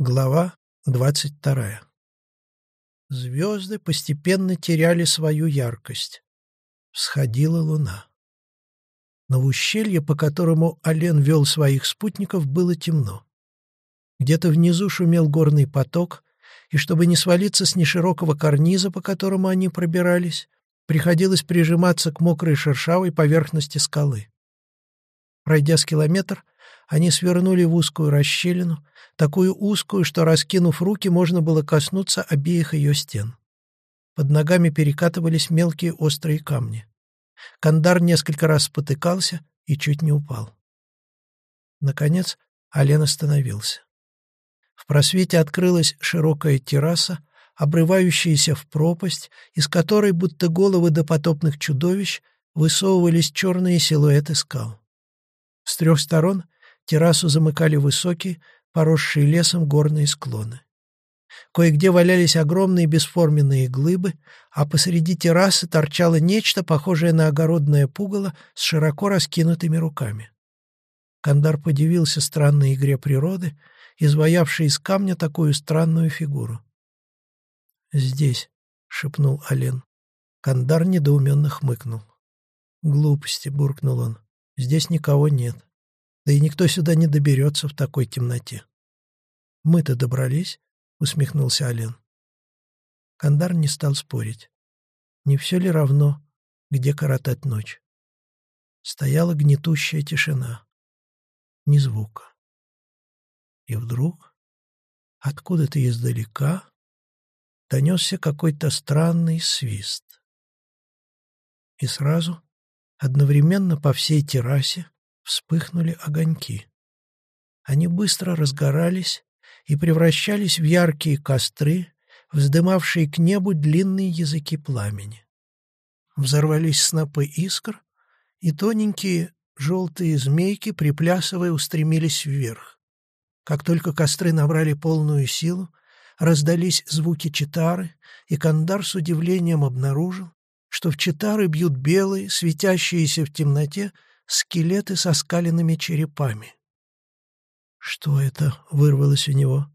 Глава двадцать вторая. Звезды постепенно теряли свою яркость. Всходила луна. Но в ущелье, по которому Ален вел своих спутников, было темно. Где-то внизу шумел горный поток, и чтобы не свалиться с неширокого карниза, по которому они пробирались, приходилось прижиматься к мокрой шершавой поверхности скалы. Пройдя с километр, они свернули в узкую расщелину, такую узкую, что, раскинув руки, можно было коснуться обеих ее стен. Под ногами перекатывались мелкие острые камни. Кандар несколько раз спотыкался и чуть не упал. Наконец, Ален остановился. В просвете открылась широкая терраса, обрывающаяся в пропасть, из которой, будто головы допотопных чудовищ, высовывались черные силуэты скал. С трех сторон террасу замыкали высокие, поросшие лесом горные склоны. Кое-где валялись огромные бесформенные глыбы, а посреди террасы торчало нечто, похожее на огородное пугало с широко раскинутыми руками. Кандар подивился странной игре природы, изваявшей из камня такую странную фигуру. «Здесь», — шепнул Ален. Кандар недоуменно хмыкнул. «Глупости», — буркнул он. «Здесь никого нет. Да и никто сюда не доберется в такой темноте». «Мы-то добрались?» — усмехнулся Ален. Кандар не стал спорить. Не все ли равно, где коротать ночь? Стояла гнетущая тишина. Ни звука. И вдруг, откуда-то издалека, донесся какой-то странный свист. И сразу, одновременно по всей террасе, вспыхнули огоньки. Они быстро разгорались и превращались в яркие костры, вздымавшие к небу длинные языки пламени. Взорвались снопы искр, и тоненькие желтые змейки, приплясывая, устремились вверх. Как только костры набрали полную силу, раздались звуки читары, и Кандар с удивлением обнаружил, что в читары бьют белые, светящиеся в темноте, скелеты со скаленными черепами. «Что это?» — вырвалось у него.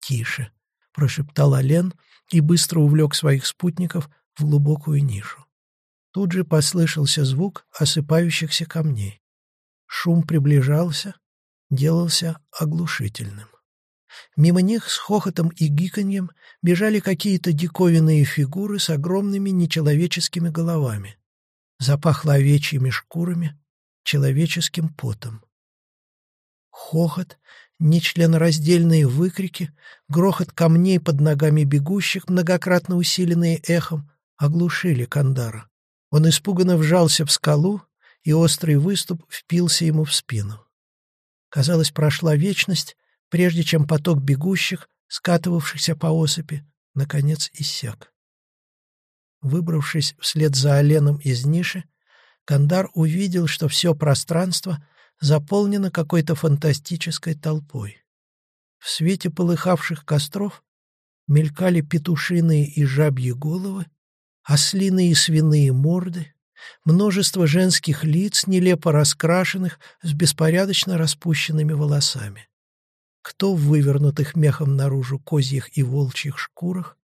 «Тише», — прошептал Ален и быстро увлек своих спутников в глубокую нишу. Тут же послышался звук осыпающихся камней. Шум приближался, делался оглушительным. Мимо них с хохотом и гиканьем бежали какие-то диковинные фигуры с огромными нечеловеческими головами. Запахло овечьими шкурами, человеческим потом. Хохот, нечленораздельные выкрики, грохот камней под ногами бегущих, многократно усиленные эхом, оглушили Кандара. Он испуганно вжался в скалу, и острый выступ впился ему в спину. Казалось, прошла вечность, прежде чем поток бегущих, скатывавшихся по осыпи, наконец иссяк. Выбравшись вслед за Оленом из ниши, Кандар увидел, что все пространство заполнено какой-то фантастической толпой. В свете полыхавших костров мелькали петушиные и жабьи головы, ослиные и свиные морды, множество женских лиц, нелепо раскрашенных, с беспорядочно распущенными волосами. Кто в вывернутых мехом наружу козьих и волчьих шкурах,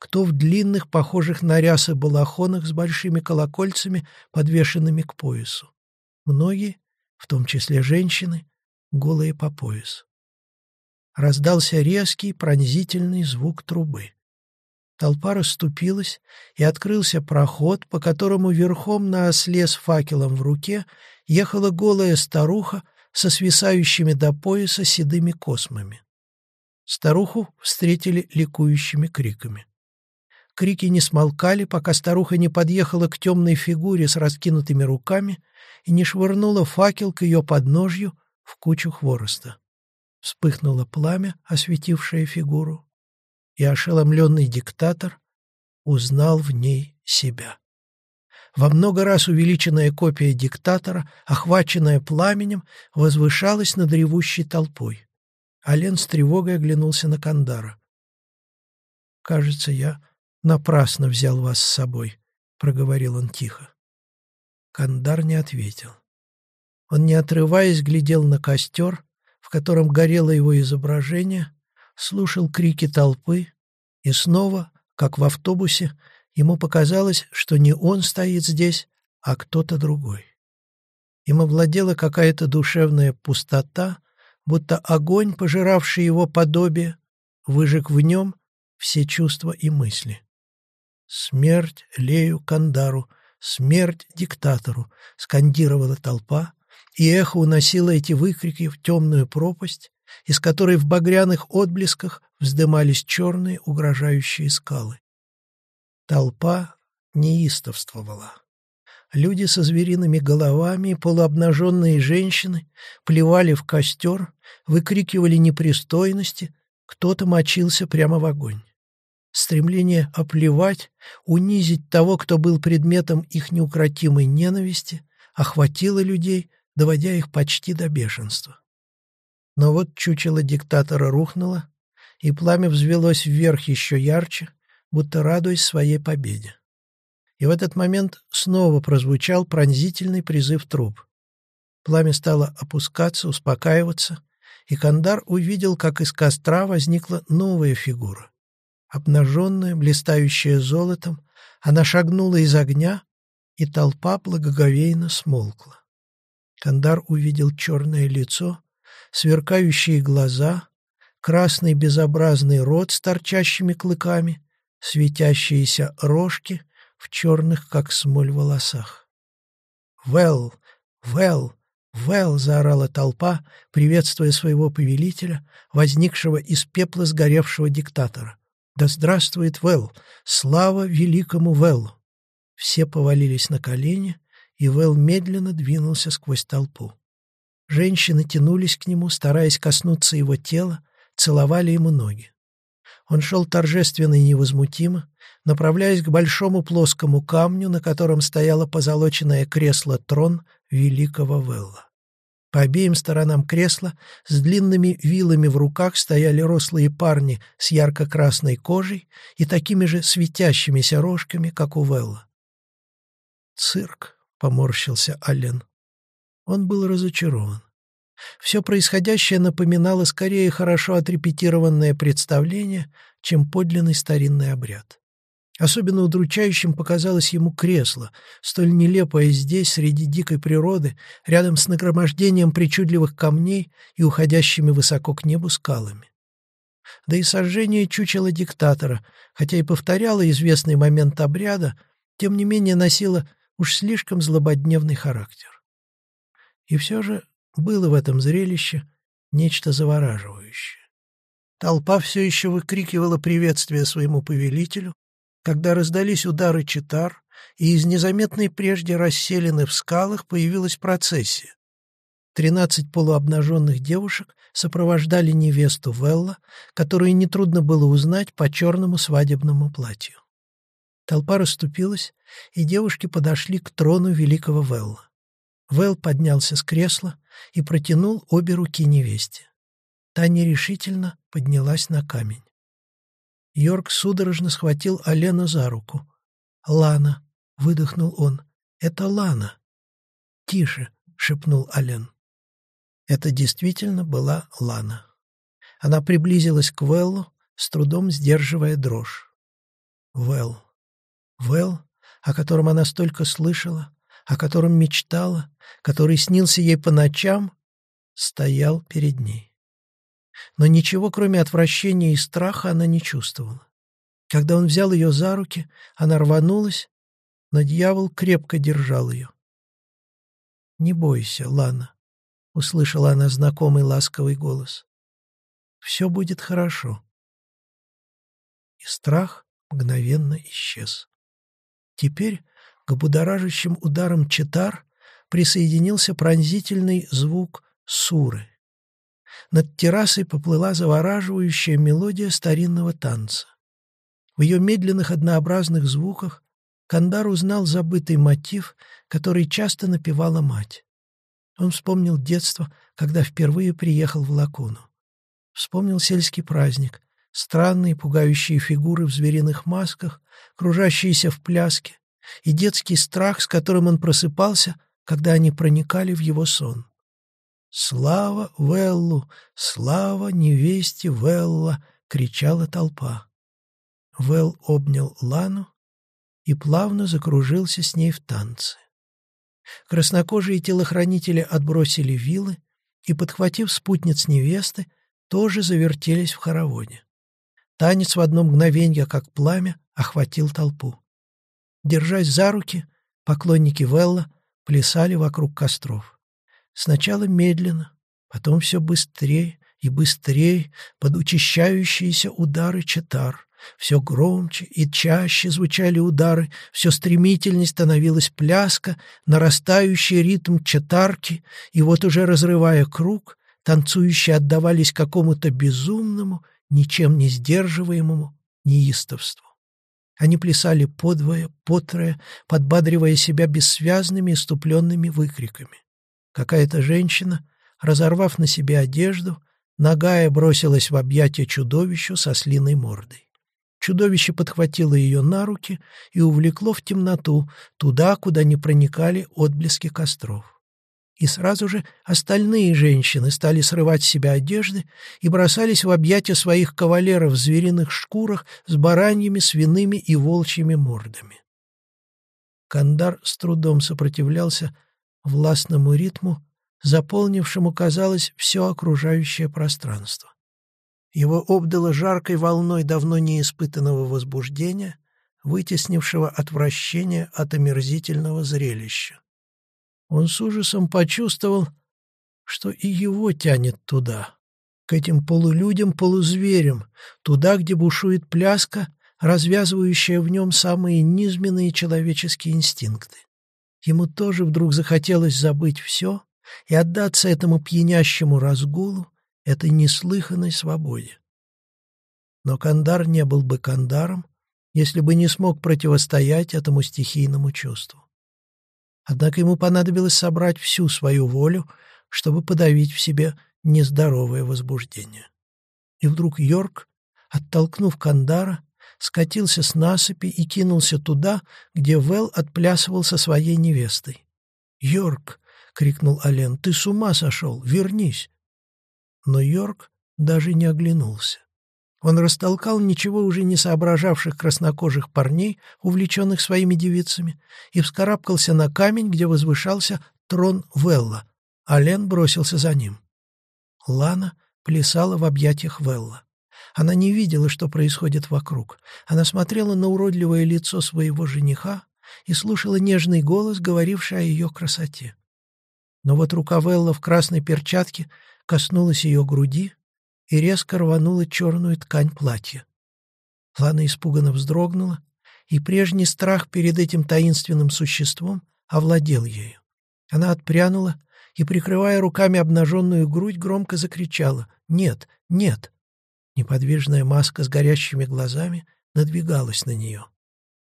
кто в длинных, похожих на рясы балахонах с большими колокольцами, подвешенными к поясу. Многие в том числе женщины, голые по пояс. Раздался резкий, пронзительный звук трубы. Толпа расступилась, и открылся проход, по которому верхом на осле с факелом в руке ехала голая старуха со свисающими до пояса седыми космами. Старуху встретили ликующими криками. Крики не смолкали, пока старуха не подъехала к темной фигуре с раскинутыми руками и не швырнула факел к ее подножью в кучу хвороста. Вспыхнуло пламя, осветившее фигуру, и ошеломленный диктатор узнал в ней себя. Во много раз увеличенная копия диктатора, охваченная пламенем, возвышалась над ревущей толпой. Ален с тревогой оглянулся на Кандара. «Кажется, я напрасно взял вас с собой», — проговорил он тихо. Кандар не ответил. Он, не отрываясь, глядел на костер, в котором горело его изображение, слушал крики толпы, и снова, как в автобусе, ему показалось, что не он стоит здесь, а кто-то другой. Им овладела какая-то душевная пустота, будто огонь, пожиравший его подобие, выжег в нем все чувства и мысли. «Смерть Лею Кандару! Смерть диктатору!» — скандировала толпа, и эхо уносило эти выкрики в темную пропасть, из которой в багряных отблесках вздымались черные угрожающие скалы. Толпа неистовствовала. Люди со звериными головами, полуобнаженные женщины плевали в костер, выкрикивали непристойности, кто-то мочился прямо в огонь. Стремление оплевать, унизить того, кто был предметом их неукротимой ненависти, охватило людей, доводя их почти до бешенства. Но вот чучело диктатора рухнуло, и пламя взвелось вверх еще ярче, будто радуясь своей победе. И в этот момент снова прозвучал пронзительный призыв труп. Пламя стало опускаться, успокаиваться, и Кандар увидел, как из костра возникла новая фигура. Обнаженная, блистающая золотом, она шагнула из огня, и толпа благоговейно смолкла. Кандар увидел черное лицо, сверкающие глаза, красный безобразный рот с торчащими клыками, светящиеся рожки в черных, как смоль, волосах. «Вэл! Вэл! Вэл!» — заорала толпа, приветствуя своего повелителя, возникшего из пепла сгоревшего диктатора. «Да здравствует Вэл! Слава великому Вэлу!» Все повалились на колени, и Вэл медленно двинулся сквозь толпу. Женщины тянулись к нему, стараясь коснуться его тела, целовали ему ноги. Он шел торжественно и невозмутимо, направляясь к большому плоскому камню, на котором стояло позолоченное кресло-трон великого Велла. По обеим сторонам кресла с длинными вилами в руках стояли рослые парни с ярко-красной кожей и такими же светящимися рожками, как у Велла. «Цирк», — поморщился Аллен. Он был разочарован. Все происходящее напоминало скорее хорошо отрепетированное представление, чем подлинный старинный обряд. Особенно удручающим показалось ему кресло, столь нелепое здесь, среди дикой природы, рядом с нагромождением причудливых камней и уходящими высоко к небу скалами. Да и сожжение чучела диктатора, хотя и повторяло известный момент обряда, тем не менее носило уж слишком злободневный характер. И все же было в этом зрелище нечто завораживающее. Толпа все еще выкрикивала приветствие своему повелителю, когда раздались удары читар, и из незаметной прежде расселены в скалах появилась процессия. Тринадцать полуобнаженных девушек сопровождали невесту Велла, которую нетрудно было узнать по черному свадебному платью. Толпа расступилась, и девушки подошли к трону великого Велла. Вэл поднялся с кресла и протянул обе руки невесте. Та нерешительно поднялась на камень. Йорк судорожно схватил Алену за руку. «Лана!» — выдохнул он. «Это Лана!» «Тише!» — шепнул Ален. Это действительно была Лана. Она приблизилась к Вэллу, с трудом сдерживая дрожь. Вэлл. Вэлл, о котором она столько слышала, о котором мечтала, который снился ей по ночам, стоял перед ней. Но ничего, кроме отвращения и страха, она не чувствовала. Когда он взял ее за руки, она рванулась, но дьявол крепко держал ее. «Не бойся, Лана», — услышала она знакомый ласковый голос. «Все будет хорошо». И страх мгновенно исчез. Теперь к будоражащим ударам читар присоединился пронзительный звук суры. Над террасой поплыла завораживающая мелодия старинного танца. В ее медленных однообразных звуках Кандар узнал забытый мотив, который часто напевала мать. Он вспомнил детство, когда впервые приехал в Лакуну. Вспомнил сельский праздник, странные пугающие фигуры в звериных масках, кружащиеся в пляске, и детский страх, с которым он просыпался, когда они проникали в его сон. «Слава Веллу! Слава невесте Велла!» — кричала толпа. Вэл обнял Лану и плавно закружился с ней в танце. Краснокожие телохранители отбросили вилы и, подхватив спутниц невесты, тоже завертелись в хороводе. Танец в одно мгновенье, как пламя, охватил толпу. Держась за руки, поклонники Велла плясали вокруг костров. Сначала медленно, потом все быстрее и быстрее под учащающиеся удары читар. Все громче и чаще звучали удары, все стремительней становилась пляска, нарастающий ритм чатарки, и вот уже разрывая круг, танцующие отдавались какому-то безумному, ничем не сдерживаемому неистовству. Они плясали подвое, потрое, подбадривая себя бессвязными иступленными выкриками. Какая-то женщина, разорвав на себе одежду, нагая бросилась в объятия чудовищу со слиной мордой. Чудовище подхватило ее на руки и увлекло в темноту, туда, куда не проникали отблески костров. И сразу же остальные женщины стали срывать с себя одежды и бросались в объятия своих кавалеров в звериных шкурах с бараньими, свиными и волчьими мордами. Кандар с трудом сопротивлялся властному ритму, заполнившему, казалось, все окружающее пространство. Его обдало жаркой волной давно неиспытанного возбуждения, вытеснившего отвращение от омерзительного зрелища. Он с ужасом почувствовал, что и его тянет туда, к этим полулюдям-полузверям, туда, где бушует пляска, развязывающая в нем самые низменные человеческие инстинкты. Ему тоже вдруг захотелось забыть все и отдаться этому пьянящему разгулу, этой неслыханной свободе. Но Кандар не был бы Кандаром, если бы не смог противостоять этому стихийному чувству. Однако ему понадобилось собрать всю свою волю, чтобы подавить в себе нездоровое возбуждение. И вдруг Йорк, оттолкнув Кандара, скатился с насыпи и кинулся туда, где Вэл отплясывал со своей невестой. «Йорк!» — крикнул Ален. «Ты с ума сошел! Вернись!» Но Йорк даже не оглянулся. Он растолкал ничего уже не соображавших краснокожих парней, увлеченных своими девицами, и вскарабкался на камень, где возвышался трон Велла. Ален бросился за ним. Лана плясала в объятиях Велла. Она не видела, что происходит вокруг. Она смотрела на уродливое лицо своего жениха и слушала нежный голос, говоривший о ее красоте. Но вот рука Велла в красной перчатке коснулась ее груди и резко рванула черную ткань платья. Лана испуганно вздрогнула, и прежний страх перед этим таинственным существом овладел ею. Она отпрянула и, прикрывая руками обнаженную грудь, громко закричала «Нет! Нет!» Неподвижная маска с горящими глазами надвигалась на нее.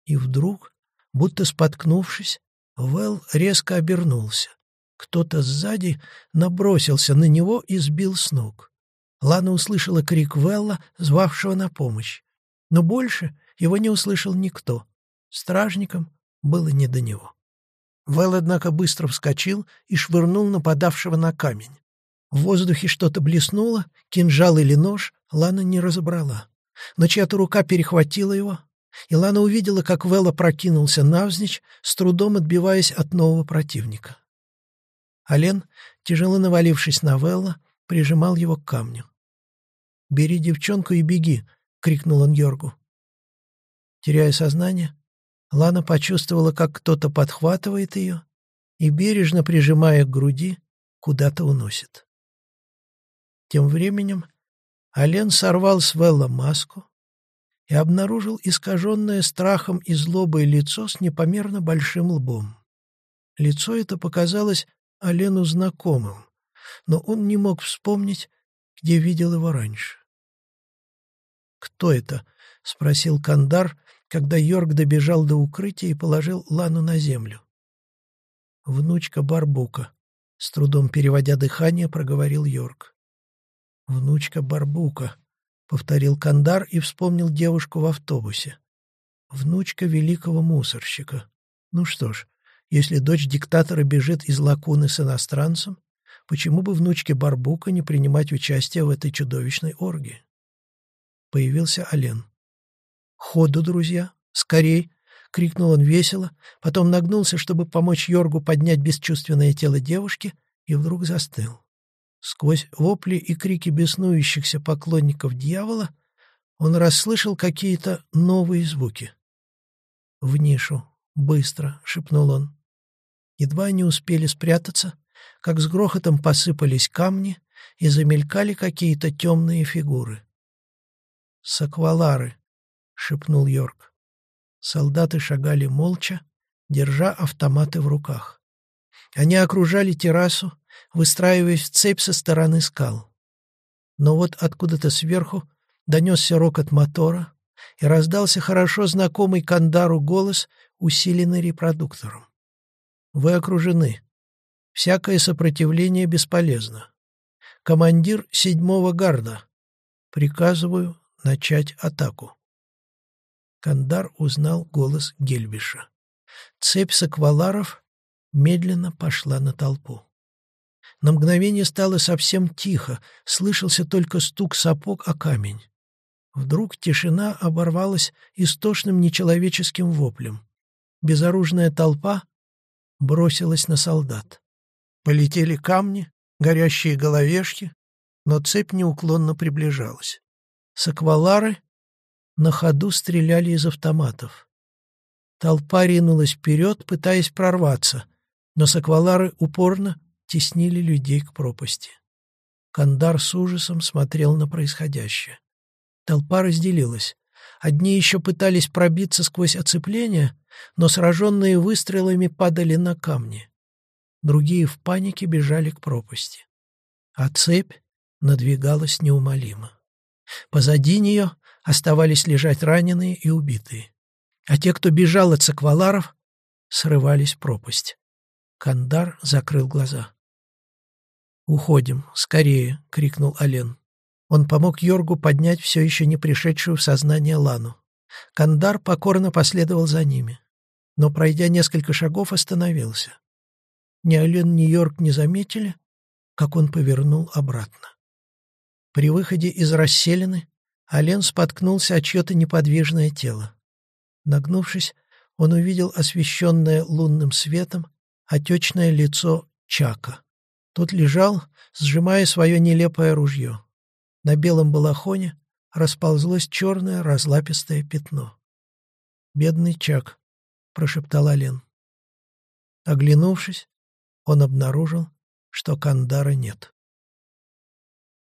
И вдруг, будто споткнувшись, Вэл резко обернулся. Кто-то сзади набросился на него и сбил с ног. Лана услышала крик Велла, звавшего на помощь. Но больше его не услышал никто. Стражникам было не до него. Вэл, однако, быстро вскочил и швырнул нападавшего на камень. В воздухе что-то блеснуло, кинжал или нож Лана не разобрала. Но чья-то рука перехватила его, и Лана увидела, как Вэлла прокинулся навзничь, с трудом отбиваясь от нового противника. Ален, тяжело навалившись на Вэлла, прижимал его к камню. «Бери девчонку и беги!» — крикнул он Йоргу. Теряя сознание, Лана почувствовала, как кто-то подхватывает ее и, бережно прижимая к груди, куда-то уносит. Тем временем Ален сорвал с Велла маску и обнаружил искаженное страхом и злобой лицо с непомерно большим лбом. Лицо это показалось Алену знакомым, но он не мог вспомнить, где видел его раньше. «Кто это?» — спросил Кандар, когда Йорк добежал до укрытия и положил Лану на землю. «Внучка Барбука», — с трудом переводя дыхание, проговорил Йорк. «Внучка Барбука», — повторил Кандар и вспомнил девушку в автобусе. «Внучка великого мусорщика. Ну что ж, если дочь диктатора бежит из лакуны с иностранцем, Почему бы внучке Барбука не принимать участие в этой чудовищной оргии? Появился Олен. «Ходу, друзья! Скорей!» — крикнул он весело, потом нагнулся, чтобы помочь Йоргу поднять бесчувственное тело девушки, и вдруг застыл. Сквозь вопли и крики беснующихся поклонников дьявола он расслышал какие-то новые звуки. «В нишу! Быстро!» — шепнул он. Едва они успели спрятаться, как с грохотом посыпались камни и замелькали какие-то темные фигуры. «Саквалары!» — шепнул Йорк. Солдаты шагали молча, держа автоматы в руках. Они окружали террасу, выстраиваясь в цепь со стороны скал. Но вот откуда-то сверху донесся рокот мотора, и раздался хорошо знакомый Кандару голос, усиленный репродуктором. «Вы окружены. Всякое сопротивление бесполезно. Командир седьмого гарда. Приказываю начать атаку». Кандар узнал голос Гельбиша. Цепь сакваларов медленно пошла на толпу. На мгновение стало совсем тихо, слышался только стук сапог о камень. Вдруг тишина оборвалась истошным нечеловеческим воплем. Безоружная толпа бросилась на солдат. Полетели камни, горящие головешки, но цепь неуклонно приближалась. Саквалары на ходу стреляли из автоматов. Толпа ринулась вперед, пытаясь прорваться, но саквалары упорно теснили людей к пропасти. Кандар с ужасом смотрел на происходящее. Толпа разделилась. Одни еще пытались пробиться сквозь оцепление, но сраженные выстрелами падали на камни. Другие в панике бежали к пропасти. А цепь надвигалась неумолимо. Позади нее оставались лежать раненые и убитые. А те, кто бежал от сакваларов, срывались в пропасть. Кандар закрыл глаза. «Уходим, скорее!» — крикнул Ален. Он помог Йоргу поднять все еще не пришедшую в сознание Лану. Кандар покорно последовал за ними, но, пройдя несколько шагов, остановился. Ни Ален, ни Йорг не заметили, как он повернул обратно. При выходе из расселены Ален споткнулся о чье-то неподвижное тело. Нагнувшись, он увидел освещенное лунным светом отечное лицо Чака. Тот лежал, сжимая свое нелепое ружье. На белом балахоне расползлось черное разлапистое пятно. «Бедный Чак», — прошептал Ален. Оглянувшись, он обнаружил, что Кандара нет.